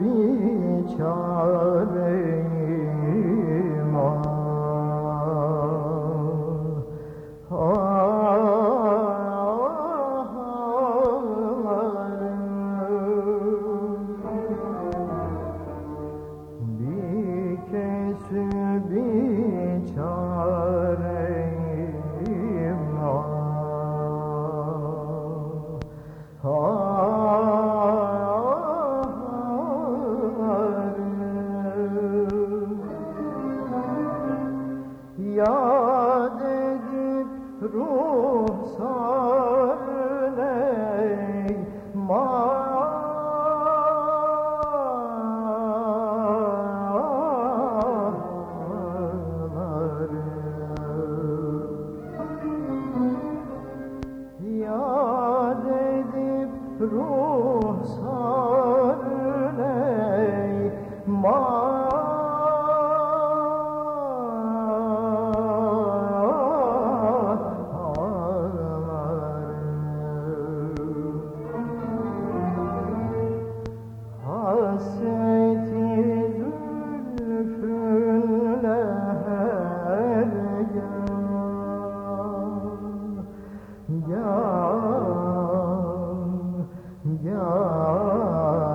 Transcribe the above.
bir çare. Edip ya